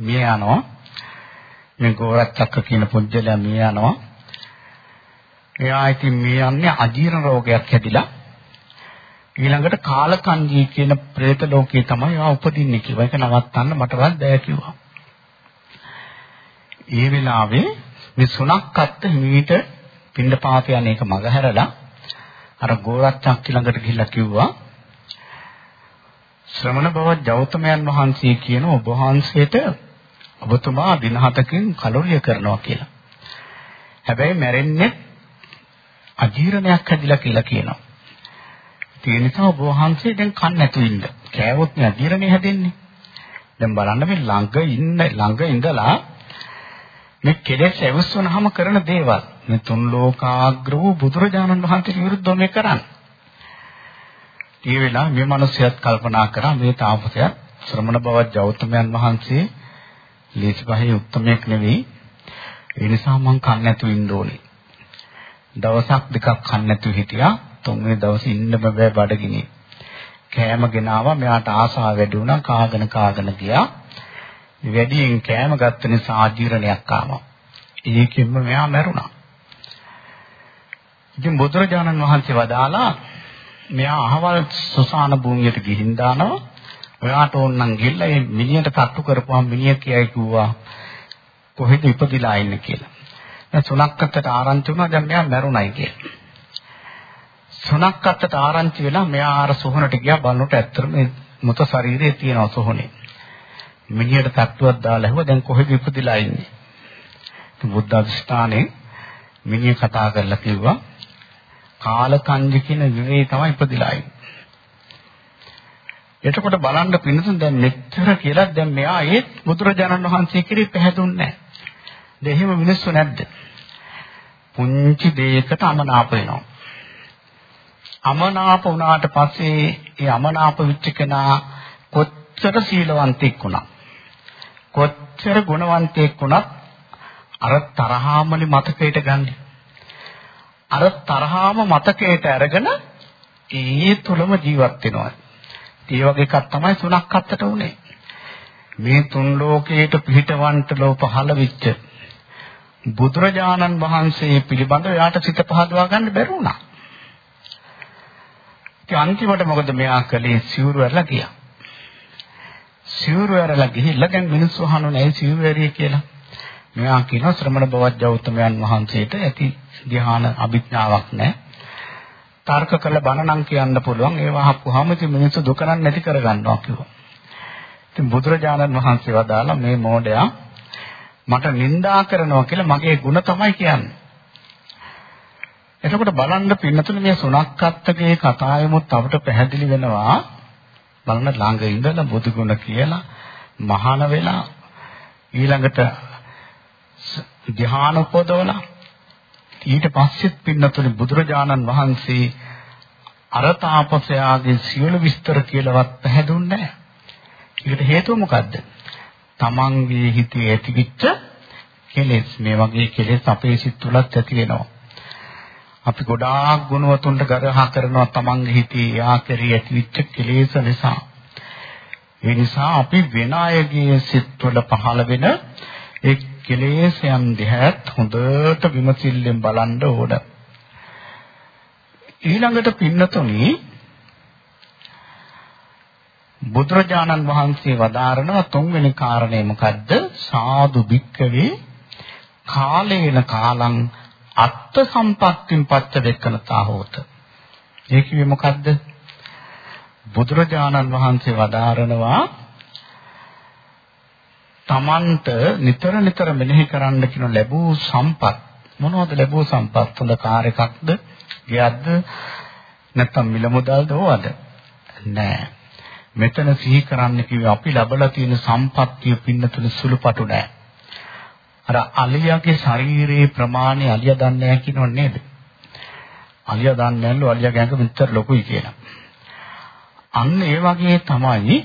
මිය යනවා. මේ ගෝරච්චක්ක කියන පුජ්‍යලයා මිය යනවා. එයා ඉතින් මිය යන්නේ අජීර්ණ රෝගයක් හැදිලා ඊළඟට කාලකන්ණී කියන പ്രേත ලෝකේ තමයි ආ උපදින්නේ කියලා. ඒක නවත්තන්න මටවත් බෑ කිව්වා. ඒ වෙලාවේ මේ සුණක්කත් හිමීට පින්නපාත යන එක මගහැරලා අර ගෝරච්චක්ක ළඟට ගිහිල්ලා කිව්වා ශ්‍රමණ බව ගෞතමයන් වහන්සේ කියන ඔබ වහන්සේට ඔබතුමා දින හතකින් කලොරිය කරනවා කියලා. හැබැයි මැරෙන්නේ අජීර්ණයක් හැදිලා කියලා කියනවා. ඒ නිසා ඔබ වහන්සේ දැන් කන්න නැතු ඉන්න. කෑවොත් නේ අජීර්ණේ හැදෙන්නේ. දැන් බලන්න මේ ළඟ ඉන්න ළඟ ඉඳලා මේ කෙලෙස් ඇවිස්සුනහම කරන දේවල් මේ තුන් ලෝකාග්‍ර වූ බුදුරජාණන් වහන්සේට විරුද්ධව මේ කරන්නේ. ඒ වෙලාව මේ මිනිස්සයත් කල්පනා කරා මේ තාපසයා ශ්‍රමණ බව ගෞතමයන් වහන්සේ ලේසිපහේ උත්මයක් නෙවෙයි. ඒ නිසා මං කන්න නැතුව ඉන්න ඕනේ. දවසක් දෙකක් කන්න නැතුව හිටියා. තුන්වෙනි දවසේ ඉන්න බෑ බඩගිනි. කෑම ගෙනාවා මෙයාට ආසාව වැඩි වුණා කාගෙන කාගෙන ගියා. වැඩියෙන් කෑම ගත්ත නිසා ආජීර්ණයක් ආවා. ඒකෙන්ම මෙයා මැරුණා. ඉතින් බුදුරජාණන් වහන්සේ වදාලා මෙයා අහවල් සුසාන භූමියට ගිහින් දානවා. ඔයාට ඕනනම් ගිහලා මේ මිනිහට තට්ටු කරපුවාම මිනිහ කියයි කිව්වා කොහෙද ඉපදිලා ඉන්නේ කියලා. දැන් සුණක් අත්තට ආරංචි වුණා දැන් මෙයා මැරුණයි කියලා. සුණක් අත්තට ආරංචි වෙලා මෙයා ආර සොහනට ගියා බලනකොට ඇත්තටම මේ මුත ශරීරයේ තියෙන සොහනේ. මිනිහට තට්ටුවක් දාලා ඇහුවා දැන් කොහෙද ඉපදිලා ඉන්නේ? ඉතින් බුද්ධ අධිෂ්ඨානේ මිනිහ කතා කරලා කිව්වා කාලකන්ජ කියන විවේ තමයි ඉපදිලා ඉන්නේ. එතකොට බලන්න පින්නතුන් දැන් මෙච්චර කියලා දැන් මෙයා ඒ බුදුරජාණන් වහන්සේ කිරි පැහැදුන්නේ නැහැ. දෙහිම මිනිස්සු නැද්ද? පුංචි දෙයකට අමනාප වෙනවා. අමනාප වුණාට පස්සේ ඒ අමනාප වෙච්ච කෙනා කොච්චර සීලවන්තෙක් වුණා. කොච්චර ගුණවන්තෙක් වුණත් අර තරහාමලි මතකයට ගන්නේ. අර තරහාම මතකයට අරගෙන ඒ තුලම ජීවත් වෙනවා. ඒ වගේ එකක් තමයි තුනක් අත්තට උනේ. මේ තුන් ලෝකයට පිහිටවන්ට ලෝ පහළ වෙච්ච බුදුරජාණන් වහන්සේ පිළිබඳව යාට සිත පහදවා ගන්න බැරි වුණා. ඉතින් අන්තිමට මොකද මෙයා කළේ සිවුරු ඇරලා ගියා. සිවුරු ඇරලා ගිහිල්ලා දැන් මිනිස්සු අහනවා නෑ සිවුරු ඇරිය කියලා. මෙයා කියනවා ශ්‍රමණ බවත් ගෞතමයන් වහන්සේට ඇති ධ්‍යාන අභිඥාවක් නැහැ. තර්ක කළ බණ නම් කියන්න පුළුවන්. ඒව අහපුවාම ඉතින් මිනිස්සු දුක නම් නැති කරගන්නවා කිව්වා. ඉතින් බුදුරජාණන් වහන්සේ වදාලා මේ මෝඩයා මට නිඳා කරනවා කියලා මගේ ಗುಣ තමයි කියන්නේ. එතකොට බලන්න පින්නතුනේ මේ සුණක්කත්තගේ කතාවෙමුත් අපට පැහැදිලි වෙනවා බලන්න ළඟ ඉඳලා බුදු ගුණ කියලා මහාන වෙලා ඊළඟට ධ්‍යාන උපදවලා ඊට පස්සෙත් පින්නතුනේ බුදුරජාණන් වහන්සේ අර තාපසයාගේ සියලු විස්තර කියලාවත් පැහැදුන්නේ නැහැ. ඒකට හේතුව මොකද්ද? තමන්ගේ හිතේ ඇතිවෙච්ච කෙලෙස් මේ වගේ කෙලෙස් අපේ සිත් තුලත් ඇති වෙනවා. අපි ගොඩාක් ගුණවතුන්ට ගරහා කරනවා තමන්ගේ හිතේ ආකරී ඇතිවෙච්ච කෙලෙස් නිසා. ඒ නිසා අපි වෙන අයගේ සිත් වල පහළ වෙන ඒ කෙලෙස්යන් දිහාත් හොඳට විමසිල්ලෙන් බලන්න ඕන. ඊළඟට පින්නතුනි බුදුරජාණන් වහන්සේ වදාරන තුන්වෙනි කාරණය මොකද්ද? සාදු භික්කවේ කාලේන කාලං අත්ත සම්පත්තින් පච්ච වෙක්කනතා හොත. ඒ කිව්වේ මොකද්ද? බුදුරජාණන් වහන්සේ වදාරනවා තමන්ට නිතර නිතර මෙනෙහි කරන්න කියන ලැබූ සම්පත්. මොනවද ලැබූ සම්පත්? හොඳ කාර් එකක්ද? ගියක්ද? නැත්නම් මිල මුදල්ද? ඕවද? නෑ. මෙතන සිහි කරන්න කිව්වේ අපි ලබලා තියෙන සම්පත්තිය පින්නතුන සුළුපටු නෑ. අර අලියාගේ ශරීරයේ ප්‍රමාණය අලියා දන්නේ නැහැ කියනව නේද? අලියා දන්නේ නැල්ලු අලියාගේ ඇඟ මෙච්චර ලොකුයි කියලා. අන්න ඒ වගේ තමයි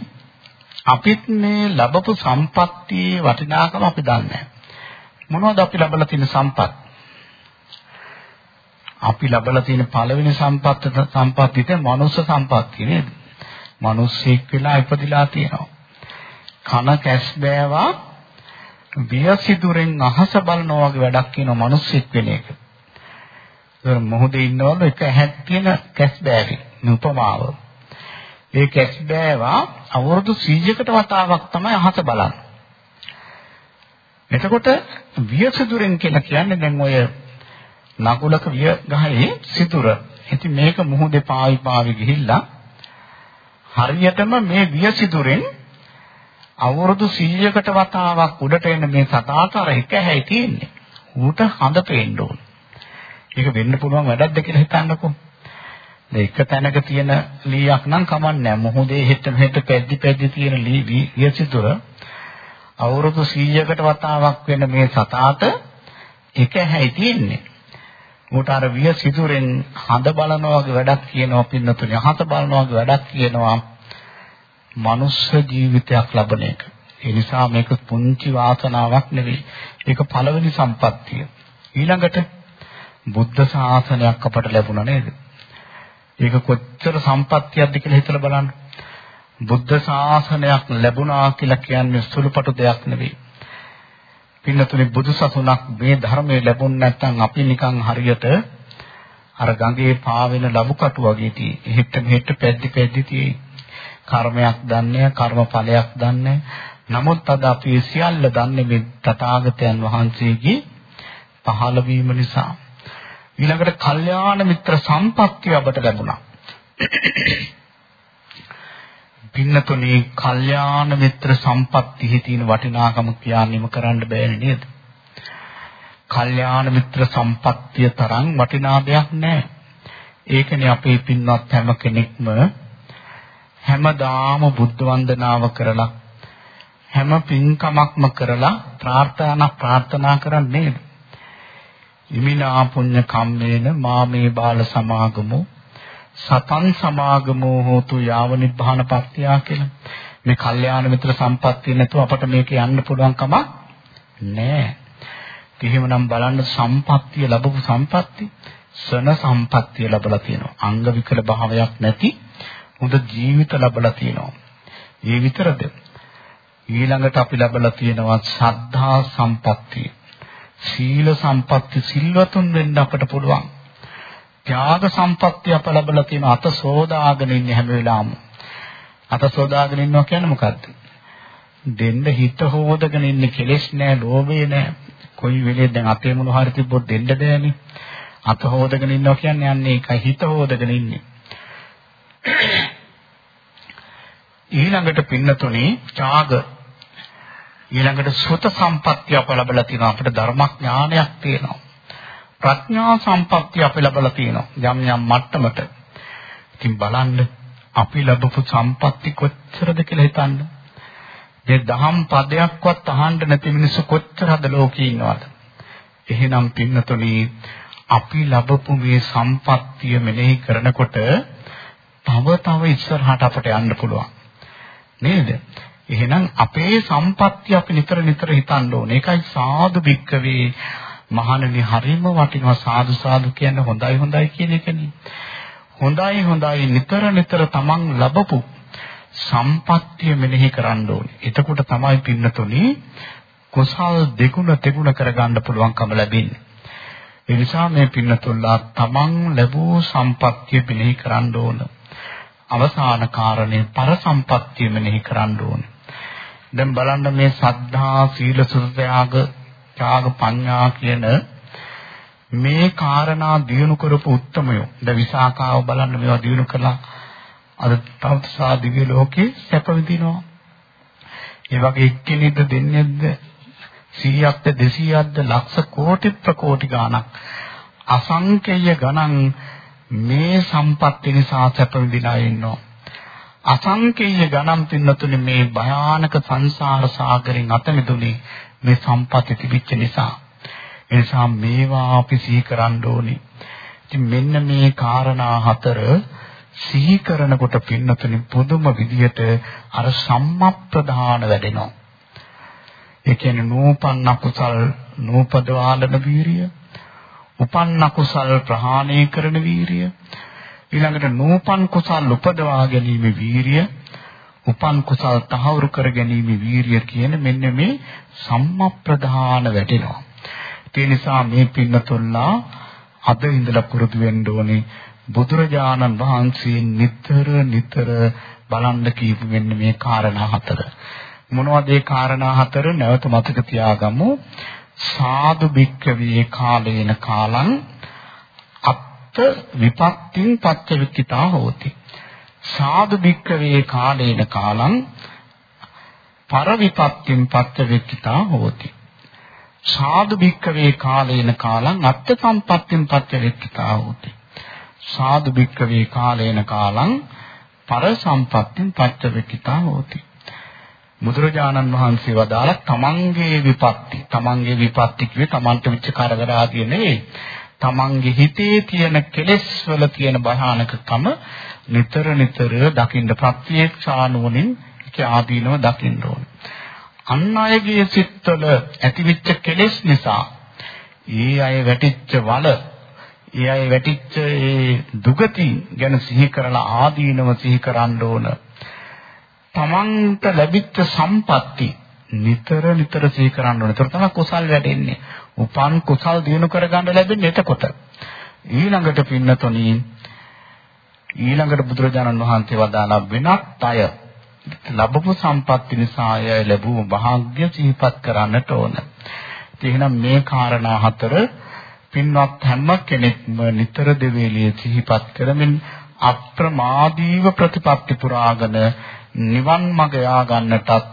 අපිත් මේ ලැබපු සම්පත්තියේ වටිනාකම අපි දන්නේ මොනවද අපි ලැබලා තියෙන සම්පත්? අපි ලැබලා තියෙන පළවෙනි සම්පත්ත සම්පත්තිය මනුස්ස සම්පත්තිය නේද? මිනිස්සෙක් වෙලා ඉපදිලා තියෙනවා. කන කැස් බෑවා වියසිදුරෙන් අහස බලනවා වගේ වැඩක් කියනවා මිනිස්සෙක් වෙන එක. ඒක මොහොතේ ඉන්නවලු එක ඇහක් තියෙන කැස් බෑවේ. උපමාව. ඒ කැස් බෑවා අවුරුදු 100කට වතාවක් තමයි අහස බලන්නේ. එතකොට වියසිදුරෙන් කියලා කියන්නේ දැන් ඔය නකුලක විය ගහේ සිදුර. ඉතින් මේක මුහුදේ පාවි පාවි ගිහිල්ලා හරියටම මේ වියසිදුරෙන් අවුරුදු 100කට වතාවක් උඩට එන මේ සතාතර එක හැයි තියෙන්නේ. ඌට හඳ පේන්න ඕන. ඒක වෙන්න පුළුවන් වැඩක්ද කියලා හිතන්නකෝ. එක තැනක තියෙන ලීයක් නම් කමන්නේ මොහොතේ හෙට මෙහෙට පැද්දි පැද්දි තියෙන ලී වියසිතුර අවුරුදු 100කට වතාවක් වෙන මේ සතාට එක හැයි තියෙන්නේ. උට අර වියසිතුරෙන් හඳ බලනවා වගේ වැඩක් කියනවා පින්නතුනි. හත බලනවා වගේ වැඩක් කියනවා. මනුස්ස ජීවිතයක් ලබන එක. ඒ නිසා මේක පුංචි වාසනාවක් නෙවෙයි. ඒක පළවෙනි සම්පත්තිය. ඊළඟට බුද්ධ ශාසනයක් අපට ලැබුණා නේද? ඒක කොච්චර සම්පත්තියක්ද කියලා හිතලා බලන්න. බුද්ධ ශාසනයක් ලැබුණා කියලා කියන්නේ සුළුපටු දෙයක් නෙවෙයි. පින්නතුනේ බුදු සසුනක් මේ ධර්මයේ ලැබුණ නැත්නම් අපි නිකන් හරියට අර ගඟේ පාවෙන ලබු කටු වගේ tie. එහෙට මෙහෙට පැද්දි පැද්දි tie. කර්මයක් දන්නේ කර්ම ඵලයක් දන්නේ නමුත් අද අපි සියල්ල දන්නේ මේ තථාගතයන් වහන්සේගේ පහළ වීම නිසා ඊළඟට කල්යාණ මිත්‍ර සම්පත්තිය අපට ලැබුණා. පින්නතුනේ කල්යාණ මිත්‍ර සම්පත්තියේ තියෙන වටිනාකම කියන්නේම කරන්න බෑනේ නේද? කල්යාණ මිත්‍ර සම්පත්තිය තරම් වටිනා දෙයක් නැහැ. ඒකනේ අපේ පින්වත් හැම කෙනෙක්ම හැමදාම බුද්ධ වන්දනාව කරලා හැම පින්කමක්ම කරලා ප්‍රාර්ථනා ප්‍රාර්ථනා කරන්නේ ඉමිනා පුඤ්ඤ කම්මේන මාමේ බාල සමාගමෝ සතන් සමාගමෝ හෝතු යාව නිබ්බාන පත්‍යා කියලා. මේ කල්යාණ මිත්‍ර සම්පත්තිය නැතුව අපට මේක යන්න පුළුවන් කමක් නැහැ. එහෙමනම් බලන්න සම්පත්තිය ලැබපු සම්පත්තිය සන සම්පත්තිය ලැබලා තියෙනවා. අංග විකල භාවයක් නැති හොඳ ජීවිත ලැබලා තියෙනවා. ඒ විතරද? ඊළඟට අපි ලැබලා තියෙනවා ශ්‍රද්ධා සම්පත්තිය. සීල සම්පත්තිය සිල්වතුන් වෙන්න අපට පුළුවන්. ත්‍යාග සම්පත්තිය අප ලැබලා තියෙන අත සෝදාගෙන ඉන්නේ හැම වෙලාවම. අත සෝදාගෙන ඉන්නවා කියන්නේ මොකද්ද? දෙන්න හිත හොදගෙන ඉන්නේ කෙලෙස් නෑ, ලෝභය නෑ. කොයි වෙලේ දැන් අතේ මොන හරි තිබ්බොත් දෙන්න බෑනේ. අත හොදගෙන ඉන්නවා කියන්නේ යන්නේ ඒකයි හිත හොදගෙන ඉන්නේ. ඊළඟට පින්නතුනේ ත්‍යාග ඊළඟට සුත සම්පත්තිය අප ලැබලා තියෙනවා අපිට ධර්මඥානයක් තියෙනවා ප්‍රඥා සම්පත්තිය අපි ලැබලා තියෙනවා යම් යම් මට්ටමට. ඉතින් බලන්න අපි ලැබපු සම්පatti කොච්චරද කියලා හිතන්න. මේ දහම් පදයක්වත් අහන්න නැති මිනිස්සු කොච්චරද ලෝකේ ඉන්නවද? එහෙනම් පින්නතුනි අපි ලැබපු මේ සම්පත්තිය මෙනෙහි කරනකොට තව තව ඉස්සරහට අපට යන්න පුළුවන්. නේද? එහෙනම් අපේ සම්පත්තිය අපි නිතර නිතර හිතන්න ඕනේ. ඒකයි සාදු බික්කවේ මහණනි හරිම වටිනවා සාදු සාදු කියන්නේ හොඳයි හොඳයි කියන එකනේ. හොඳයි හොඳයි නිතර නිතර තමන් ලැබපු සම්පත්තිය මෙනෙහි කරන්න ඕනේ. එතකොට තමයි පින්නතුනි කුසල් දෙගුණ තෙගුණ කරගන්න පුළුවන්කම ලැබෙන්නේ. ඒ නිසා මේ පින්නතුල්ලා තමන් ලැබූ සම්පත්තිය මෙනෙහි කරන්න ඕන. අවසාන කාරණේ පර සම්පත්තිය මෙනෙහි කරන්න ඕන. දැන් බලන්න මේ සද්ධා සීල සුත්‍යාග ත්‍යාග පඤ්ඤා කියන මේ කාරණා දිනු කරපු උත්මයෝ. ද විසාකාව බලන්න මේවා දිනු කළා. අද තවසා දිව්‍ය ලෝකේ සැප විඳිනවා. ඒ වගේ එක්කෙනෙක්ද දෙන්නේද 100ක්ද 200ක්ද ලක්ෂ කෝටි ප්‍රකෝටි ගාණක් අසංකේය ගණන් මේ සම්පත්ති නිසා සැප විඳිනා ඉන්නවා. අසංකේය ගණන් පින්නතුනේ මේ භයානක සංසාර සාගරෙන් අත මිදුනේ මේ සම්පatti තිබිච්ච නිසා. ඒ නිසා මේවා අපි සිහි කරන්න ඕනේ. ඉතින් මෙන්න මේ காரணා හතර සිහි කරනකොට පින්නතුනි පුදුම විදියට අර සම්මප්‍රදාන වැඩෙනවා. ඒ කියන්නේ නූපන්න කුසල් නූපදවාලන වීරිය, උපන්න කුසල් ප්‍රහාණය කරන වීරිය, ඊළඟට නූපන් කුසල් උපදවා ගැනීම වීරිය, උපන් කුසල් තහවුරු කර ගැනීම වීරිය කියන මෙන්න මේ සම්මප්‍රදාන වැටෙනවා. ඒ නිසා මේ පින්නතුල්ලා අද ඉඳලා පුරුදු වෙන්න ඕනේ බුදුරජාණන් වහන්සේ නිතර නිතර බලන්න කියපු මෙන්න මේ කාරණා හතර. මොනවද ඒ කාරණා හතර නැවත මතක තියාගමු. සාදු භික්කවේ කාලේන කාලං අත්ත විපත්තින් පච්චවික්කිතා හෝති. සාදු භික්කවේ කාලේන කාලං පරවිපත්තින් පච්චවෙක්කිතා හෝති. සාදු භික්කවේ කාලේන කාලං අත්ථ සම්පත්තින් පච්චවෙක්කිතා හෝති. සාදු භික්කවේ කාලේන කාලං පර සම්පත්තින් පච්චවෙක්කිතා හෝති. බුදුරජාණන් වහන්සේ වදාළ තමන්ගේ විපත්ති තමන්ගේ විපත්ති කිව්වේ තමන්ට විච්ච කරදර ආදී නෙවෙයි තමන්ගේ හිතේ තියෙන කෙලෙස් වල තියෙන භයානකකම නිතර නිතර දකින්න ප්‍රත්‍යක්ෂානුවණින් ඒක ආදීනව දකින්න ඕන. අන් අයගේ සිත්වල ඇතිවෙච්ච කෙලෙස් නිසා ඒ අය වැටිච්ච වල ඒ අය වැටිච්ච ඒ දුගති ගැන සිහි කරලා ආදීනව සිහි කරන්න ඕන. තමන්ට ලැබිච්ච සම්පatti නිතර නිතර සිහි කරන්න ඕන. ඒතර තමයි කුසල් වැඩෙන්නේ. උපන් කුසල් දිනු කරගන්න ලැබෙන්නේ එතකොට. ඊළඟට පින්නතොනි ඊළඟට බුදුරජාණන් වහන්සේ වදාළා වෙනත් අය ලැබපු සම්පත්ති නිසා අය ලැබුව භාග්‍ය සිහිපත් කරන්නට ඕන. එහෙනම් මේ කාරණා හතර පින්වත් හැම කෙනෙක්ම නිතර දෙවේලිය සිහිපත් කරමින් අප්‍රමාදීව ප්‍රතිපත්ති පුරාගෙන නිවන් මඟ යා ගන්නටත්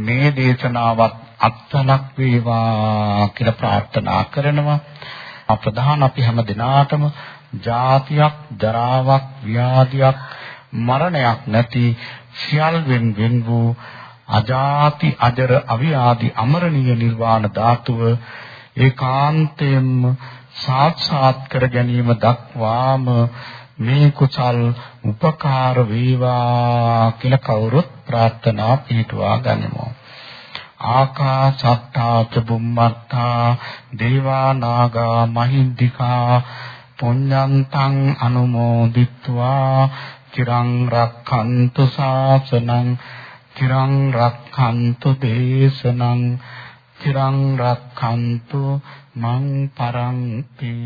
මේ දේශනාවත් අත්සලක් වේවා කියලා ප්‍රාර්ථනා කරනවා. අප්‍රධාන අපි හැම දිනාටම ජාතියක්, ජරාවක්, ව්‍යාධියක්, මරණයක් නැති සියල්වෙන් වෙන් වූ අජාති අජර අවියාදි අමරණීය නිර්වාණ ධාතුව ඒකාන්තයෙන්ම සාක්ෂාත් කර ගැනීම දක්වාම මේ කුසල් උපකාර වේවා කියලා කවුරුත් ප්‍රාර්ථනා පිටුවා ගනිමු. ආකාශත්තා ච බුම්මත්තා දේවා නාග මහින්దికා පුඤ්ඤන්තං අනුමෝදිත්වා චිරං රක්ඛන්තු ශාසනං චිරං රක්ඛන්තු දේශනං චිරං රක්ඛන්තු මං පරන්ති